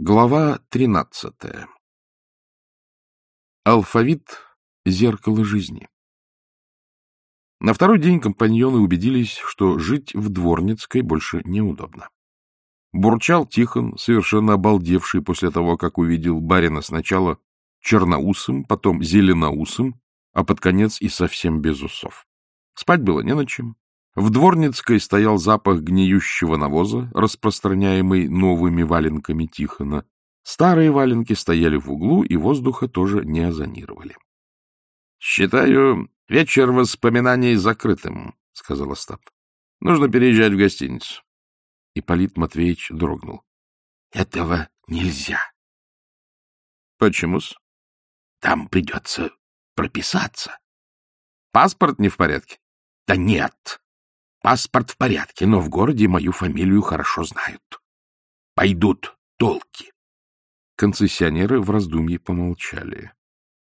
Глава тринадцатая. Алфавит — зеркало жизни. На второй день компаньоны убедились, что жить в Дворницкой больше неудобно. Бурчал Тихон, совершенно обалдевший после того, как увидел барина сначала черноусым, потом зеленоусым, а под конец и совсем без усов. Спать было не на чем. В Дворницкой стоял запах гниющего навоза, распространяемый новыми валенками Тихона. Старые валенки стояли в углу и воздуха тоже не озонировали. — Считаю вечер воспоминаний закрытым, — сказал Остап. — Нужно переезжать в гостиницу. Ипполит Матвеевич дрогнул. — Этого нельзя. — Почему-с? — Там придется прописаться. — Паспорт не в порядке? — Да нет, Паспорт в порядке, но в городе мою фамилию хорошо знают. Пойдут толки. Концессионеры в раздумье помолчали.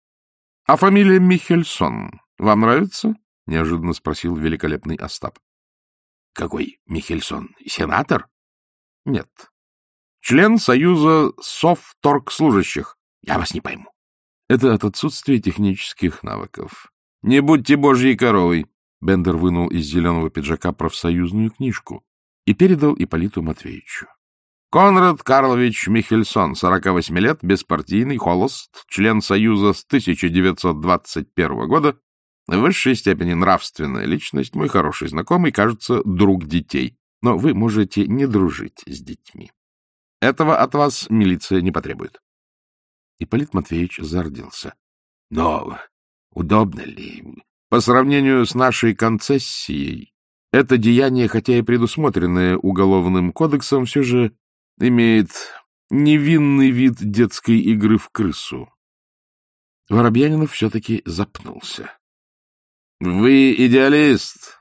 — А фамилия Михельсон вам нравится? — неожиданно спросил великолепный Остап. — Какой Михельсон? Сенатор? — Нет. Член Союза Совторгслужащих. Я вас не пойму. Это от отсутствия технических навыков. Не будьте божьей коровой. Бендер вынул из зеленого пиджака профсоюзную книжку и передал Ипполиту Матвеевичу. Конрад Карлович Михельсон, 48 лет, беспартийный, холост, член Союза с 1921 года, в высшей степени нравственная личность, мой хороший знакомый, кажется, друг детей, но вы можете не дружить с детьми. Этого от вас милиция не потребует. Ипполит Матвеевич зардился. — Но удобно ли? По сравнению с нашей концессией, это деяние, хотя и предусмотренное Уголовным кодексом, все же имеет невинный вид детской игры в крысу. Воробьянинов все-таки запнулся. — Вы идеалист,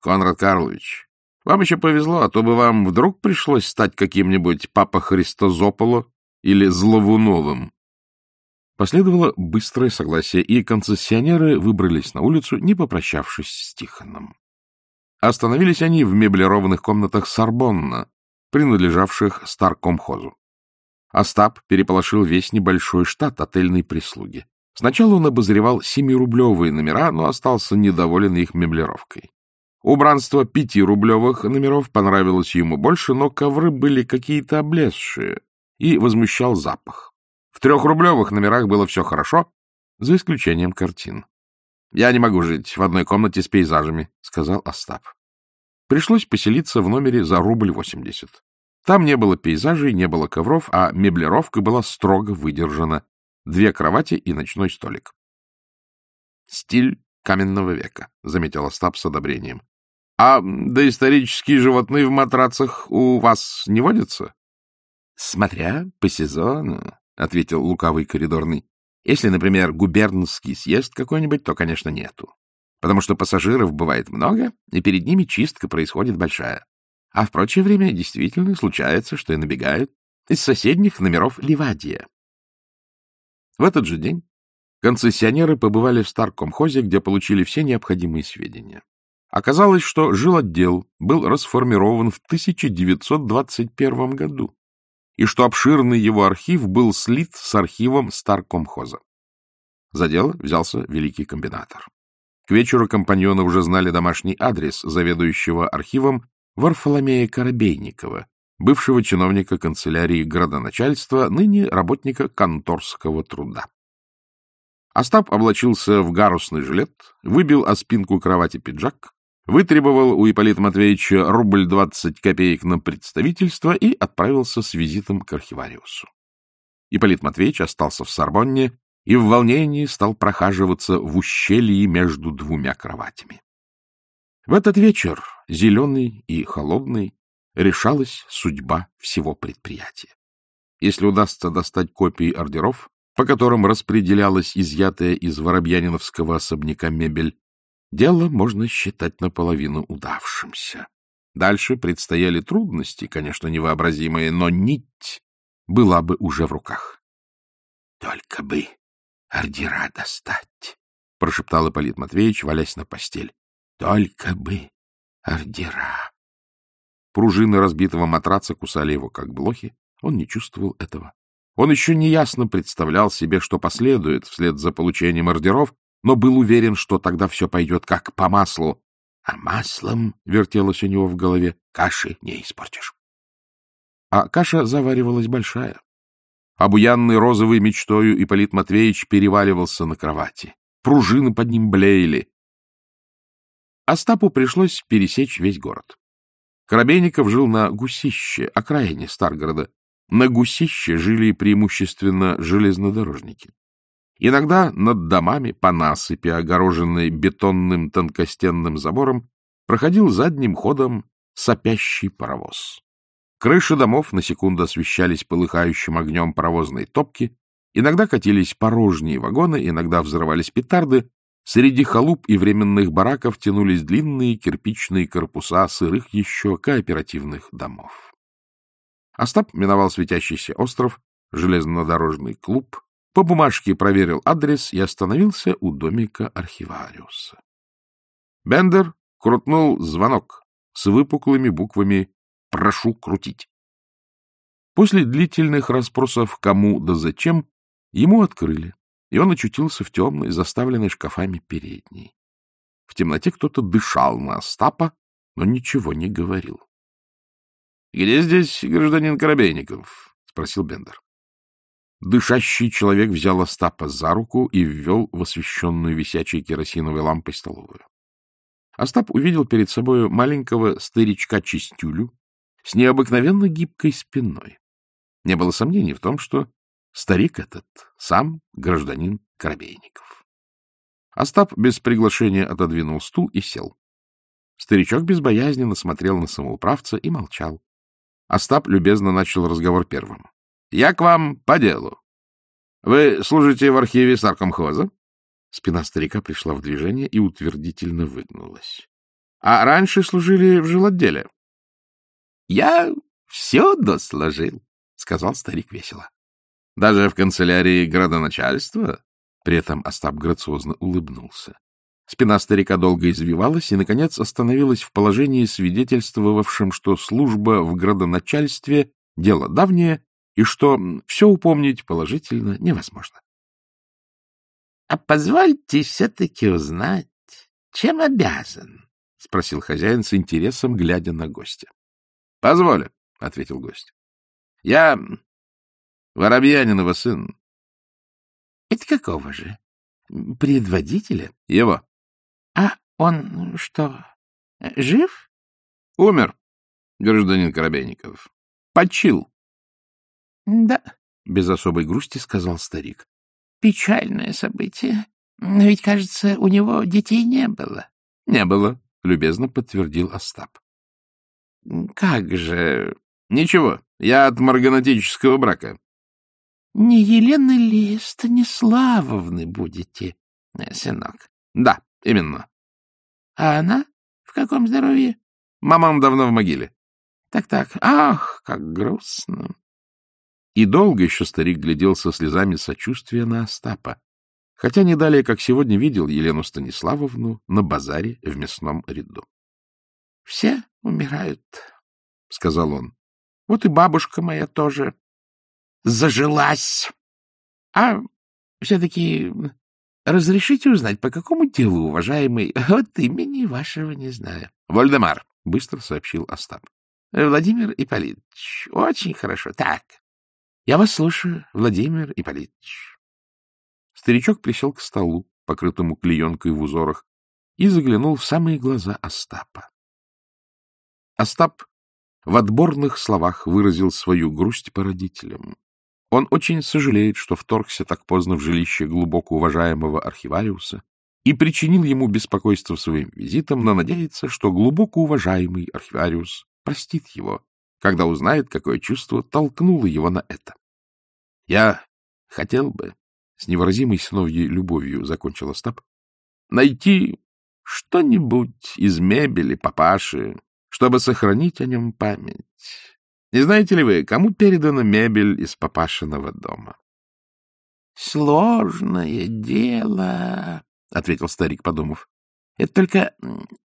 Конрад Карлович. Вам еще повезло, а то бы вам вдруг пришлось стать каким-нибудь Папа Христозополо или Зловуновым. Последовало быстрое согласие, и концессионеры выбрались на улицу, не попрощавшись с Тихоном. Остановились они в меблированных комнатах Сорбонна, принадлежавших Старкомхозу. Остап переполошил весь небольшой штат отельной прислуги. Сначала он обозревал семирублевые номера, но остался недоволен их меблировкой. Убранство пятирублевых номеров понравилось ему больше, но ковры были какие-то облезшие, и возмущал запах. В трехрублевых номерах было все хорошо, за исключением картин. — Я не могу жить в одной комнате с пейзажами, — сказал Остап. Пришлось поселиться в номере за рубль восемьдесят. Там не было пейзажей, не было ковров, а меблировка была строго выдержана. Две кровати и ночной столик. — Стиль каменного века, — заметил Остап с одобрением. — А доисторические животные в матрацах у вас не водятся? — Смотря по сезону, — ответил лукавый коридорный. — Если, например, губернский съезд какой-нибудь, то, конечно, нету. Потому что пассажиров бывает много, и перед ними чистка происходит большая. А в прочее время действительно случается, что и набегают из соседних номеров Ливадия. В этот же день концессионеры побывали в Старкомхозе, где получили все необходимые сведения. Оказалось, что жилотдел был расформирован в 1921 году и что обширный его архив был слит с архивом Старкомхоза. За дело взялся великий комбинатор. К вечеру компаньоны уже знали домашний адрес заведующего архивом Варфоломея Коробейникова, бывшего чиновника канцелярии градоначальства, ныне работника конторского труда. Остап облачился в гарусный жилет, выбил о спинку кровати пиджак, вытребовал у Ипполита Матвеевича рубль двадцать копеек на представительство и отправился с визитом к архивариусу. Ипполит Матвеевич остался в Сорбонне и в волнении стал прохаживаться в ущелье между двумя кроватями. В этот вечер, зеленый и холодный, решалась судьба всего предприятия. Если удастся достать копии ордеров, по которым распределялась изъятая из Воробьяниновского особняка мебель, Дело можно считать наполовину удавшимся. Дальше предстояли трудности, конечно, невообразимые, но нить была бы уже в руках. — Только бы ордера достать, — прошептал Ипполит Матвеевич, валясь на постель. — Только бы ордера. Пружины разбитого матраца кусали его, как блохи, Он не чувствовал этого. Он еще неясно представлял себе, что последует вслед за получением ордеров, но был уверен, что тогда все пойдет как по маслу. А маслом, вертелось у него в голове, каши не испортишь. А каша заваривалась большая. Обуянный розовой мечтою Ипполит Матвеевич переваливался на кровати. Пружины под ним блеяли. Остапу пришлось пересечь весь город. Коробейников жил на Гусище, окраине Старгорода. На Гусище жили преимущественно железнодорожники. Иногда над домами по насыпи, огороженной бетонным тонкостенным забором, проходил задним ходом сопящий паровоз. Крыши домов на секунду освещались полыхающим огнем паровозной топки, иногда катились порожние вагоны, иногда взрывались петарды, среди халуп и временных бараков тянулись длинные кирпичные корпуса сырых еще кооперативных домов. Остап миновал светящийся остров, железнодорожный клуб, по бумажке проверил адрес и остановился у домика архивариуса. Бендер крутнул звонок с выпуклыми буквами Прошу крутить. После длительных расспросов кому да зачем, ему открыли, и он очутился в темной, заставленной шкафами передней. В темноте кто-то дышал на Остапа, но ничего не говорил. — Где здесь гражданин Коробейников? — спросил Бендер. Дышащий человек взял Остапа за руку и ввел в освещенную висячей керосиновой лампой столовую. Остап увидел перед собой маленького старичка-чистюлю с необыкновенно гибкой спиной. Не было сомнений в том, что старик этот сам гражданин Коробейников. Остап без приглашения отодвинул стул и сел. Старичок безбоязненно смотрел на самоуправца и молчал. Остап любезно начал разговор первым. — Я к вам по делу. Вы служите в архиве Саркомхоза? Спина старика пришла в движение и утвердительно выгнулась. — А раньше служили в жилотделе? Я все досложил, — сказал старик весело. — Даже в канцелярии градоначальства? При этом Остап грациозно улыбнулся. Спина старика долго извивалась и, наконец, остановилась в положении, свидетельствовавшем, что служба в градоначальстве — дело давнее, и что все упомнить положительно невозможно. — А позвольте все-таки узнать, чем обязан? — спросил хозяин с интересом, глядя на гостя. — Позволю, — ответил гость. — Я Воробьянинова сын. — Это какого же? Предводителя? — Его. — А он что, жив? — Умер, гражданин Коробейников. Почил. — Да, — без особой грусти сказал старик. — Печальное событие. Ведь, кажется, у него детей не было. — Не было, — любезно подтвердил Остап. — Как же... — Ничего, я от марганатического брака. — Не Елена ли Станиславовны будете, э, сынок? — Да, именно. — А она в каком здоровье? — Мамам давно в могиле. Так — Так-так, ах, как грустно. И долго еще старик глядел со слезами сочувствия на Остапа, хотя не далее, как сегодня видел Елену Станиславовну на базаре в мясном ряду. — Все умирают, — сказал он. — Вот и бабушка моя тоже зажилась. А все-таки разрешите узнать, по какому делу, уважаемый, вот имени вашего не знаю. — Вольдемар, — быстро сообщил Остап. — Владимир Ипполитович, очень хорошо. Так, я вас слушаю, Владимир Ипполитович. Старичок присел к столу, покрытому клеенкой в узорах, и заглянул в самые глаза Остапа. Остап в отборных словах выразил свою грусть по родителям. Он очень сожалеет, что вторгся так поздно в жилище глубоко уважаемого архивариуса и причинил ему беспокойство своим визитом, но надеется, что глубоко уважаемый архивариус простит его, когда узнает, какое чувство толкнуло его на это. — Я хотел бы, — с невыразимой сыновьей любовью закончил Остап, — найти что-нибудь из мебели папаши, чтобы сохранить о нем память. Не знаете ли вы, кому передана мебель из папашиного дома? — Сложное дело, — ответил старик, подумав. — Это только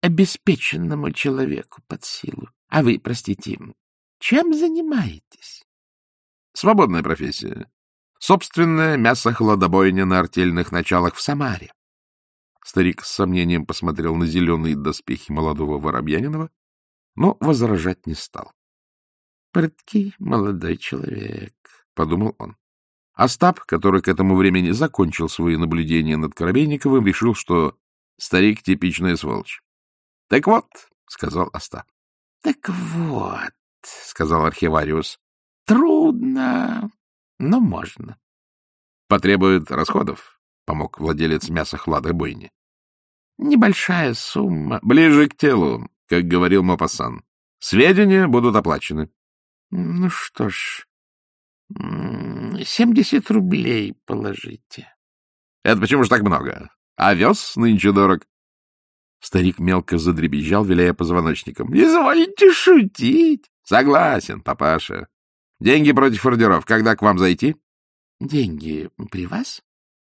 обеспеченному человеку под силу. А вы, простите, чем занимаетесь? Свободная профессия. Собственное мясо-хладобойня на артельных началах в Самаре. Старик с сомнением посмотрел на зеленые доспехи молодого Воробьянинова, но возражать не стал. — Прыткий молодой человек, — подумал он. Остап, который к этому времени закончил свои наблюдения над Коробейниковым, решил, что старик — типичная сволочь. — Так вот, — сказал Остап. — Так вот, — сказал архивариус, — трудно, но можно. — Потребует расходов, — помог владелец мяса хлада бойни. — Небольшая сумма. Ближе к телу, как говорил Мопассан. Сведения будут оплачены. — Ну что ж, семьдесят рублей положите. — Это почему же так много? Овес нынче дорог. Старик мелко задребезжал, виляя позвоночником. — Изволите шутить. — Согласен, папаша. Деньги против ордеров. Когда к вам зайти? — Деньги при вас?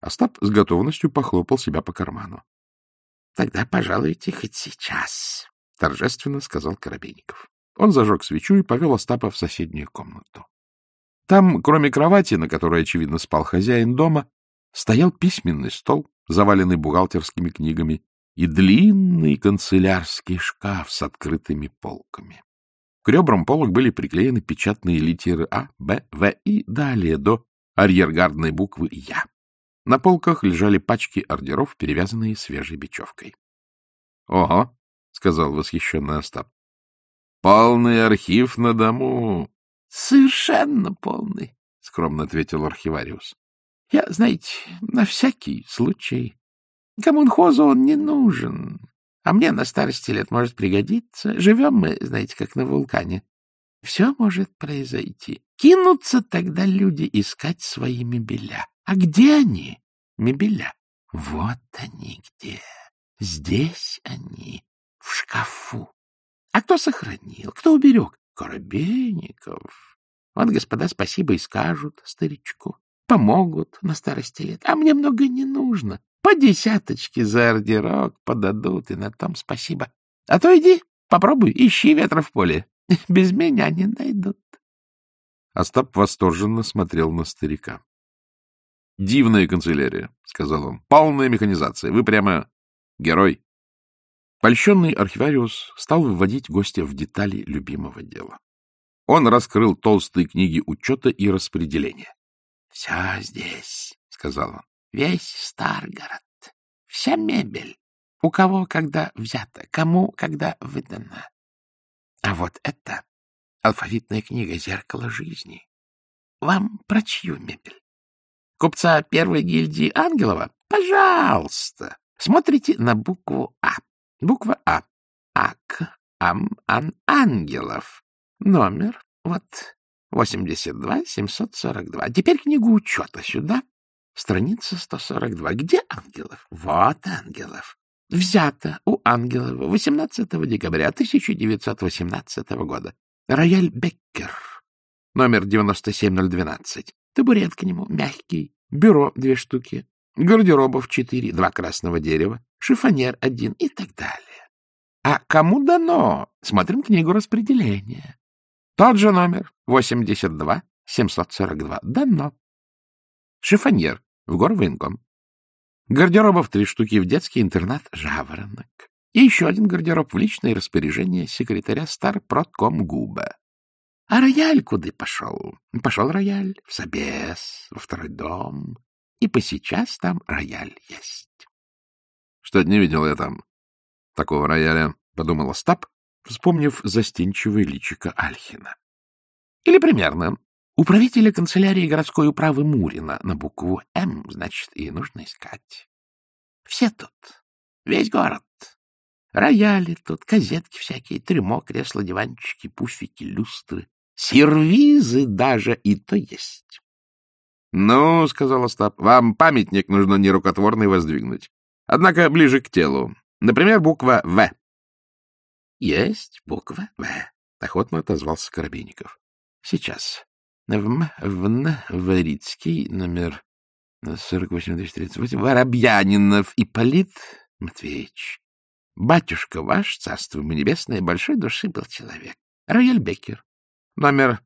Остап с готовностью похлопал себя по карману. — Тогда пожалуйте хоть сейчас, — торжественно сказал Коробейников. Он зажег свечу и повел Остапа в соседнюю комнату. Там, кроме кровати, на которой, очевидно, спал хозяин дома, стоял письменный стол, заваленный бухгалтерскими книгами, и длинный канцелярский шкаф с открытыми полками. К ребрам полок были приклеены печатные литеры А, Б, В и далее до арьергардной буквы Я. На полках лежали пачки ордеров, перевязанные свежей бечевкой. — Ого! — сказал восхищенный Остап. — Полный архив на дому! — Совершенно полный, — скромно ответил архивариус. — Я, знаете, на всякий случай. Коммунхозу он не нужен. А мне на старости лет может пригодиться. Живем мы, знаете, как на вулкане. Все может произойти. Кинутся тогда люди искать свои мебеля. А где они, мебеля? Вот они где. Здесь они, в шкафу. А кто сохранил, кто уберег? Коробейников. Вот, господа, спасибо и скажут старичку. Помогут на старости лет. А мне много не нужно. По десяточке за ордерок подадут, и на том спасибо. А то иди, попробуй, ищи ветра в поле. Без меня не найдут. Остап восторженно смотрел на старика. — Дивная канцелярия, — сказал он. — Полная механизация. Вы прямо герой. Польщенный архивариус стал выводить гостя в детали любимого дела. Он раскрыл толстые книги учета и распределения. — Все здесь, — сказал он. Весь Старгород, вся мебель, у кого когда взята, кому когда выдана. А вот это алфавитная книга «Зеркало жизни». Вам про чью мебель? Купца первой гильдии Ангелова? Пожалуйста. Смотрите на букву А. Буква А. Ак, Ам, Ан, Ангелов. Номер, вот, 82 742. Теперь книгу учета сюда Страница 142. Где Ангелов? Вот Ангелов. Взято у Ангелова 18 декабря 1918 года. Рояль Беккер. Номер 97012. Табурет к нему мягкий. Бюро две штуки. Гардеробов четыре, два красного дерева. Шифонер один и так далее. А кому дано? Смотрим книгу распределения. Тот же номер 82 742. Дано. Шифонер в горвоенком. Гардеробов три штуки в детский интернат «Жаворонок». И еще один гардероб в личное распоряжение секретаря Старпродком Губа. А рояль куда пошел? Пошел рояль в Собес, во второй дом. И по сейчас там рояль есть. — Что-то не видел я там такого рояля, — подумал Остап, вспомнив застенчивое личико Альхина. Или примерно Управителя канцелярии городской управы Мурина на букву «М», значит, и нужно искать. Все тут, весь город. Рояли тут, газетки всякие, трюмо, кресла, диванчики, пуфики, люстры, сервизы даже и то есть. — Ну, — сказал Остап, — вам памятник нужно нерукотворный воздвигнуть. Однако ближе к телу. Например, буква «В». — Есть буква «В», — охотно отозвался Коробейников. — Сейчас. В, в, Варицкий, номер 48-238, Воробьянинов Ипполит Матвеевич. Батюшка ваш, царство ему небесное, большой души был человек. Рояль Беккер, номер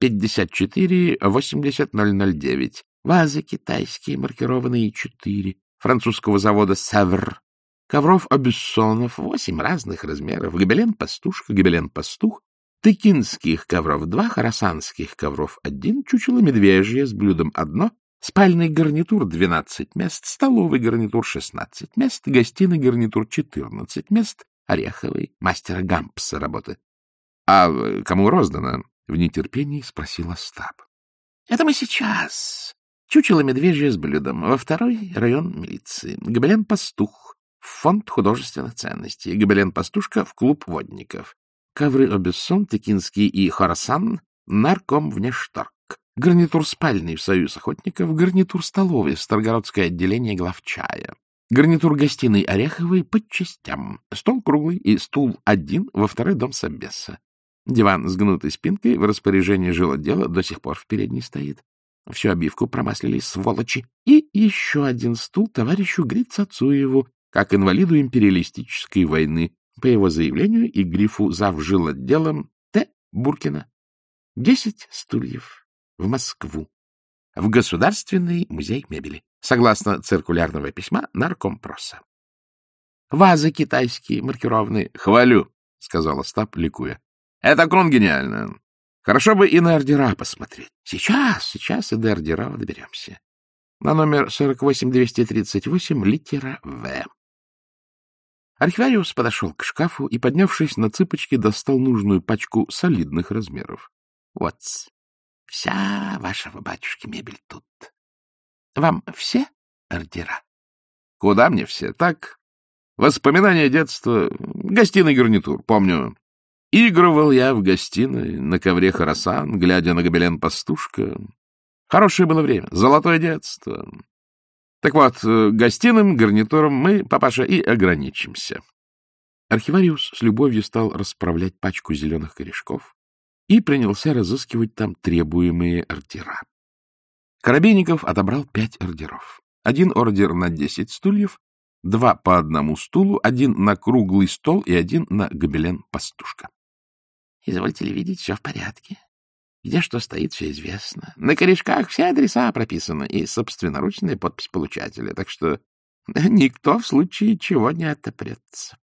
54 80 009. Вазы китайские, маркированные 4. Французского завода «Савр». Ковров Абюссонов, восемь разных размеров. Гобелен-пастушка, гобелен-пастух. Тыкинских ковров два, хоросанских ковров один, чучело медвежье с блюдом одно, спальный гарнитур двенадцать мест, столовый гарнитур шестнадцать мест, гостиный гарнитур четырнадцать мест, ореховый, мастера Гампса работы. — А кому роздано? — в нетерпении спросил Остап. — Это мы сейчас. Чучело медвежье с блюдом. Во второй район милиции. Гобелен-пастух в фонд художественных ценностей. Гобелен-пастушка в клуб водников. Ковры Обессон, Текинский и Хорасан нарком внешторг. Гарнитур спальный в Союз охотников, гарнитур столовый в Старгородское отделение главчая. Гарнитур гостиной Ореховой по частям. Стол круглый и стул один во второй дом Собеса. Диван с гнутой спинкой в распоряжении жилотдела до сих пор в передней стоит. Всю обивку промаслили сволочи. И еще один стул товарищу Грицацуеву, как инвалиду империалистической войны, по его заявлению и грифу завжил отделом Т. Буркина. Десять стульев в Москву. В Государственный музей мебели. Согласно циркулярного письма наркомпроса. Вазы китайские, маркированные. — Хвалю, — сказал Остап, ликуя. — Это крон гениально. Хорошо бы и на ордера посмотреть. Сейчас, сейчас и до ордера доберемся. На номер 48238 литера В. Архивариус подошел к шкафу и, поднявшись на цыпочки, достал нужную пачку солидных размеров. Вот, вся вашего батюшки мебель тут. Вам все ордера? Куда мне все? Так, воспоминания детства, гостиный гарнитур, помню. Игрывал я в гостиной на ковре Харасан, глядя на гобелен пастушка. Хорошее было время, золотое детство. Так вот, э, гостиным гарнитуром мы, папаша, и ограничимся. Архивариус с любовью стал расправлять пачку зеленых корешков и принялся разыскивать там требуемые ордера. Коробейников отобрал пять ордеров. Один ордер на десять стульев, два по одному стулу, один на круглый стол и один на гобелен-пастушка. — Извольте ли видеть, все в порядке. Где что стоит, все известно. На корешках все адреса прописаны и собственноручная подпись получателя, так что никто в случае чего не отопрется.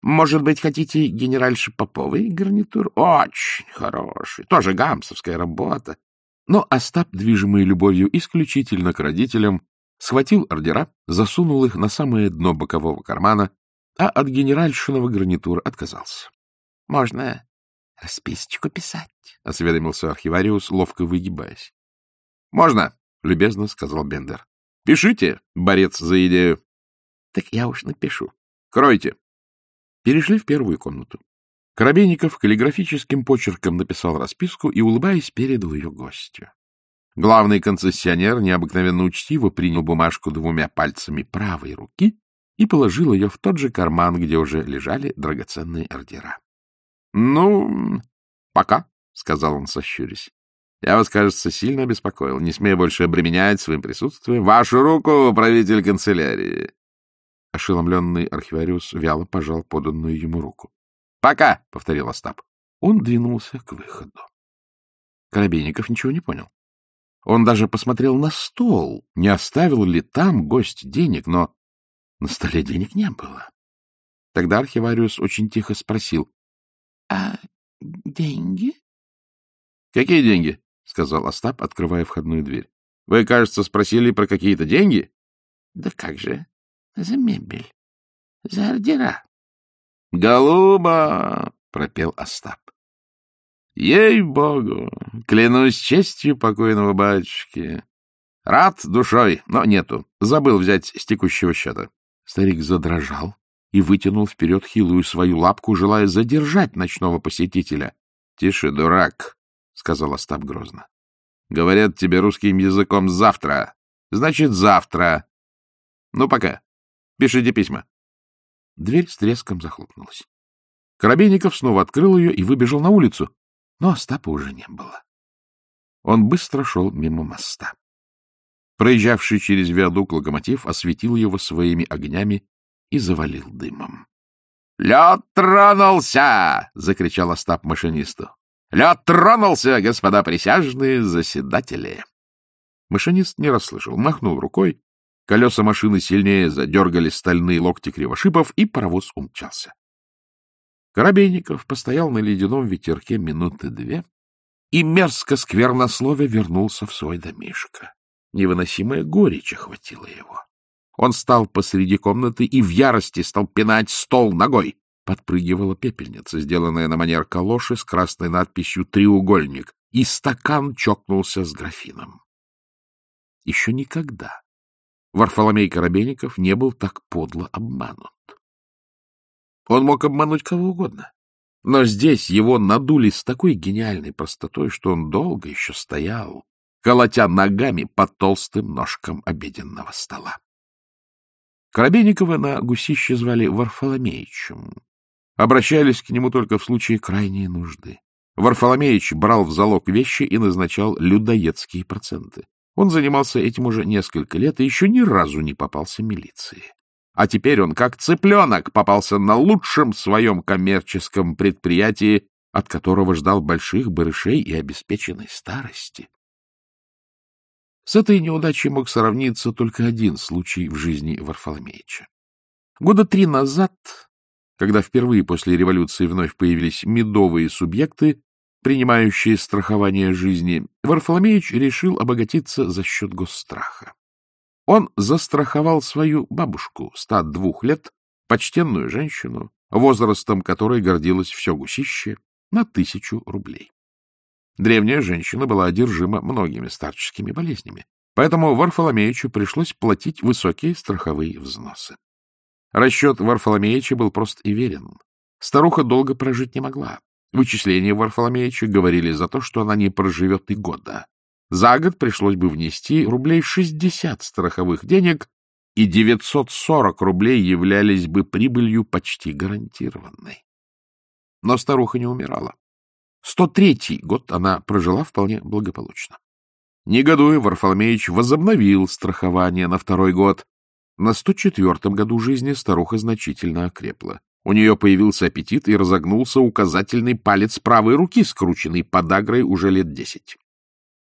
Может быть, хотите генеральши Поповой гарнитур? Очень хороший. Тоже гамсовская работа. Но Остап, движимый любовью исключительно к родителям, схватил ордера, засунул их на самое дно бокового кармана, а от генеральшиного гарнитура отказался. — Можно расписочку писать? — осведомился архивариус, ловко выгибаясь. — Можно, — любезно сказал Бендер. — Пишите, борец за идею. — Так я уж напишу. — Кройте. Перешли в первую комнату. Коробейников каллиграфическим почерком написал расписку и, улыбаясь, передал ее гостю. Главный концессионер необыкновенно учтиво принял бумажку двумя пальцами правой руки и положил ее в тот же карман, где уже лежали драгоценные ордера. — Ну, пока, — сказал он, сощурясь. — Я вас, кажется, сильно обеспокоил. Не смею больше обременять своим присутствием. Вашу руку, правитель канцелярии! Ошеломленный архивариус вяло пожал поданную ему руку. — Пока, — повторил Остап. Он двинулся к выходу. Коробейников ничего не понял. Он даже посмотрел на стол, не оставил ли там гость денег, но на столе денег не было. Тогда архивариус очень тихо спросил. — А деньги? — Какие деньги? — сказал Остап, открывая входную дверь. — Вы, кажется, спросили про какие-то деньги? — Да как же, за мебель, за ордера. — Голуба! — пропел Остап. — Ей-богу! Клянусь честью покойного батюшки. Рад душой, но нету. Забыл взять с текущего счета. Старик задрожал, и вытянул вперед хилую свою лапку, желая задержать ночного посетителя. — Тише, дурак, — сказал Остап грозно. — Говорят тебе русским языком завтра. Значит, завтра. Ну, пока. Пишите письма. Дверь с треском захлопнулась. Коробейников снова открыл ее и выбежал на улицу, но Остапа уже не было. Он быстро шел мимо моста. Проезжавший через виадук локомотив осветил его своими огнями и завалил дымом. — Лед тронулся! — закричал Остап машинисту. Лед тронулся, господа присяжные заседатели. Машинист не расслышал, махнул рукой, колеса машины сильнее задергали стальные локти кривошипов, и паровоз умчался. Коробейников постоял на ледяном ветерке минуты две и мерзко сквернослове вернулся в свой домишко. Невыносимая горечь охватила его. Он стал посреди комнаты и в ярости стал пинать стол ногой. Подпрыгивала пепельница, сделанная на манер калоши с красной надписью «Треугольник», и стакан чокнулся с графином. Еще никогда Варфоломей Коробейников не был так подло обманут. Он мог обмануть кого угодно. Но здесь его надули с такой гениальной простотой, что он долго еще стоял, колотя ногами по толстым ножкам обеденного стола. Коробейникова на гусище звали Варфоломеичем. Обращались к нему только в случае крайней нужды. Варфоломеич брал в залог вещи и назначал людоедские проценты. Он занимался этим уже несколько лет и еще ни разу не попался милиции. А теперь он, как цыпленок, попался на лучшем своем коммерческом предприятии, от которого ждал больших барышей и обеспеченной старости. С этой неудачей мог сравниться только один случай в жизни Варфоломеича. Года три назад, когда впервые после революции вновь появились медовые субъекты, принимающие страхование жизни, Варфоломеич решил обогатиться за счет госстраха. Он застраховал свою бабушку, 102 лет, почтенную женщину, возрастом которой гордилось все гусище, на тысячу рублей. Древняя женщина была одержима многими старческими болезнями, поэтому Варфоломеичу пришлось платить высокие страховые взносы. Расчет Варфоломеича был прост и верен. Старуха долго прожить не могла. Вычисления Варфоломеича говорили за то, что она не проживет и года. За год пришлось бы внести рублей 60 страховых денег, и 940 рублей являлись бы прибылью почти гарантированной. Но старуха не умирала. 103-й год она прожила вполне благополучно. Негодуя, Варфоломеич возобновил страхование на второй год. На 104-м году жизни старуха значительно окрепла. У нее появился аппетит и разогнулся указательный палец правой руки, скрученный подагрой уже лет десять.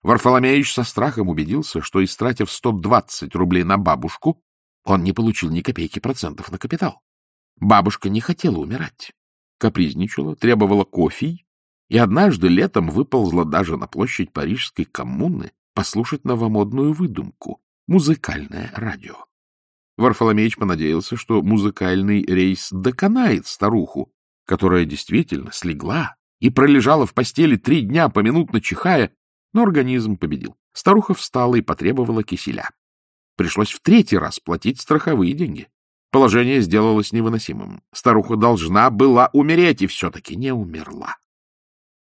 Варфоломеич со страхом убедился, что, истратив 120 рублей на бабушку, он не получил ни копейки процентов на капитал. Бабушка не хотела умирать, капризничала, требовала кофе и однажды летом выползла даже на площадь Парижской коммуны послушать новомодную выдумку — музыкальное радио. Варфоломеич понадеялся, что музыкальный рейс доконает старуху, которая действительно слегла и пролежала в постели три дня, поминутно чихая, но организм победил. Старуха встала и потребовала киселя. Пришлось в третий раз платить страховые деньги. Положение сделалось невыносимым. Старуха должна была умереть, и все-таки не умерла.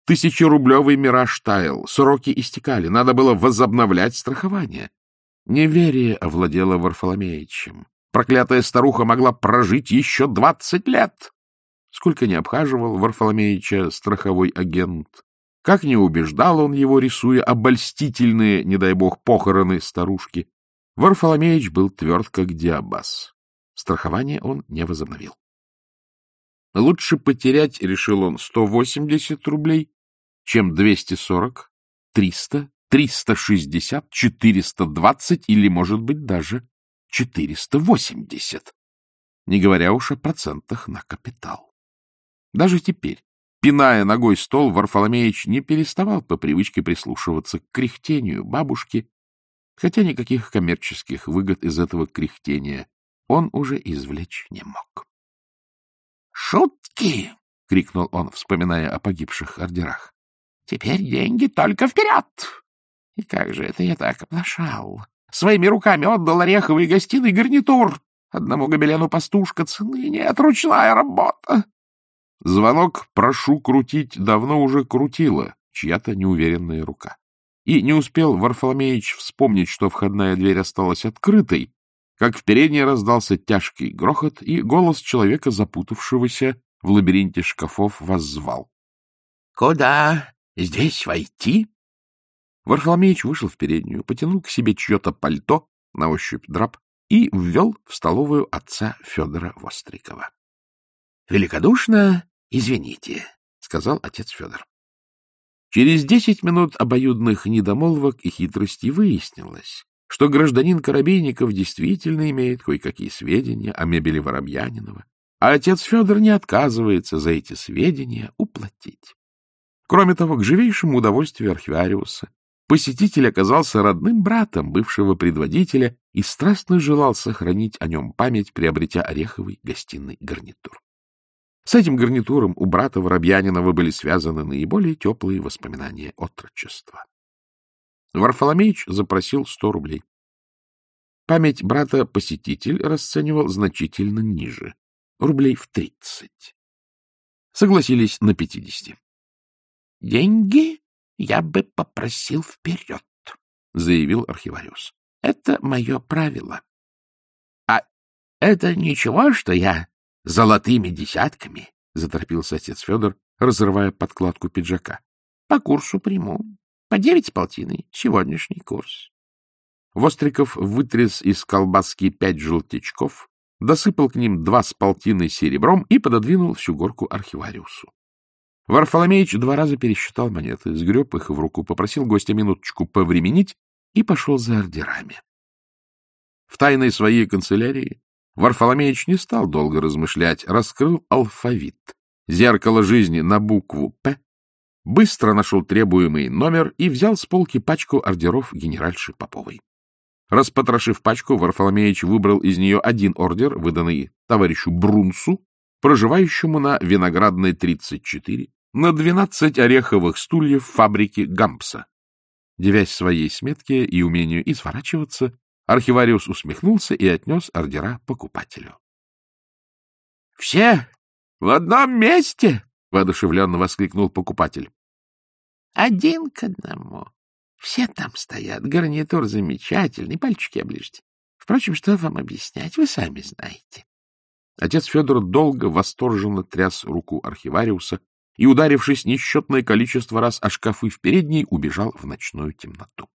Тысячерублевый мираж таял, сроки истекали, надо было возобновлять страхование. Неверие овладело Варфоломеичем. Проклятая старуха могла прожить еще двадцать лет. Сколько не обхаживал Варфоломеича страховой агент, как не убеждал он его, рисуя обольстительные, не дай бог, похороны старушки, Варфоломеич был тверд, как диабас. Страхование он не возобновил. Лучше потерять, решил он, 180 рублей, чем 240, 300, 360, 420 или, может быть, даже 480, не говоря уж о процентах на капитал. Даже теперь, Пиная ногой стол, Варфоломеич не переставал по привычке прислушиваться к кряхтению бабушки, хотя никаких коммерческих выгод из этого кряхтения он уже извлечь не мог. «Шутки!» — крикнул он, вспоминая о погибших ордерах. «Теперь деньги только вперед!» И как же это я так оплошал? Своими руками отдал ореховый гостиный гарнитур. Одному гобелену пастушка цены нет, ручная работа. Звонок «прошу крутить» давно уже крутила чья-то неуверенная рука. И не успел Варфоломеич вспомнить, что входная дверь осталась открытой, как в передней раздался тяжкий грохот, и голос человека, запутавшегося в лабиринте шкафов, воззвал. — Куда? Здесь войти? Варфоломеич вышел в переднюю, потянул к себе чье-то пальто, на ощупь драп, и ввел в столовую отца Федора Вострикова. — Великодушно извините, — сказал отец Федор. Через десять минут обоюдных недомолвок и хитростей выяснилось, что гражданин Коробейников действительно имеет кое-какие сведения о мебели Воробьянинова, а отец Федор не отказывается за эти сведения уплатить. Кроме того, к живейшему удовольствию архивариуса посетитель оказался родным братом бывшего предводителя и страстно желал сохранить о нем память, приобретя ореховый гостиный гарнитур. С этим гарнитуром у брата Воробьянинова были связаны наиболее теплые воспоминания отрочества. Варфоломеич запросил сто рублей. Память брата посетитель расценивал значительно ниже, рублей в тридцать. Согласились на пятидесяти. — Деньги я бы попросил вперед, — заявил архивариус. — Это мое правило. — А это ничего, что я золотыми десятками, — заторопился отец Федор, разрывая подкладку пиджака. — По курсу приму. По девять с полтиной. Сегодняшний курс. Востриков вытряс из колбаски пять желтячков, досыпал к ним два с полтиной серебром и пододвинул всю горку архивариусу. Варфоломеич два раза пересчитал монеты, сгреб их в руку, попросил гостя минуточку повременить и пошел за ордерами. В тайной своей канцелярии Варфоломеич не стал долго размышлять, раскрыл алфавит, зеркало жизни на букву «П», быстро нашел требуемый номер и взял с полки пачку ордеров генеральши Поповой. Распотрошив пачку, Варфоломеич выбрал из нее один ордер, выданный товарищу Брунсу, проживающему на Виноградной 34, на двенадцать ореховых стульев фабрики Гампса. Девясь своей сметке и умению изворачиваться, архивариус усмехнулся и отнес ордера покупателю. — Все в одном месте! — воодушевленно воскликнул покупатель. — Один к одному. Все там стоят. Гарнитур замечательный, пальчики оближьте. Впрочем, что вам объяснять, вы сами знаете. Отец Федор долго восторженно тряс руку архивариуса, и, ударившись несчетное количество раз о шкафы в передней, убежал в ночную темноту.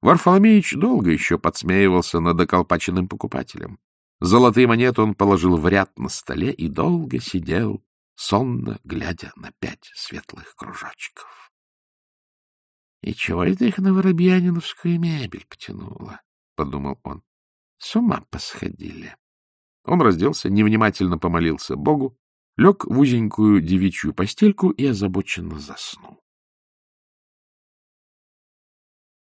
Варфоломеич долго еще подсмеивался над околпаченным покупателем. Золотые монеты он положил в ряд на столе и долго сидел, сонно глядя на пять светлых кружочков. — И чего это их на воробьяниновскую мебель потянуло? — подумал он. — С ума посходили. Он разделся, невнимательно помолился Богу лег в узенькую девичью постельку и озабоченно заснул.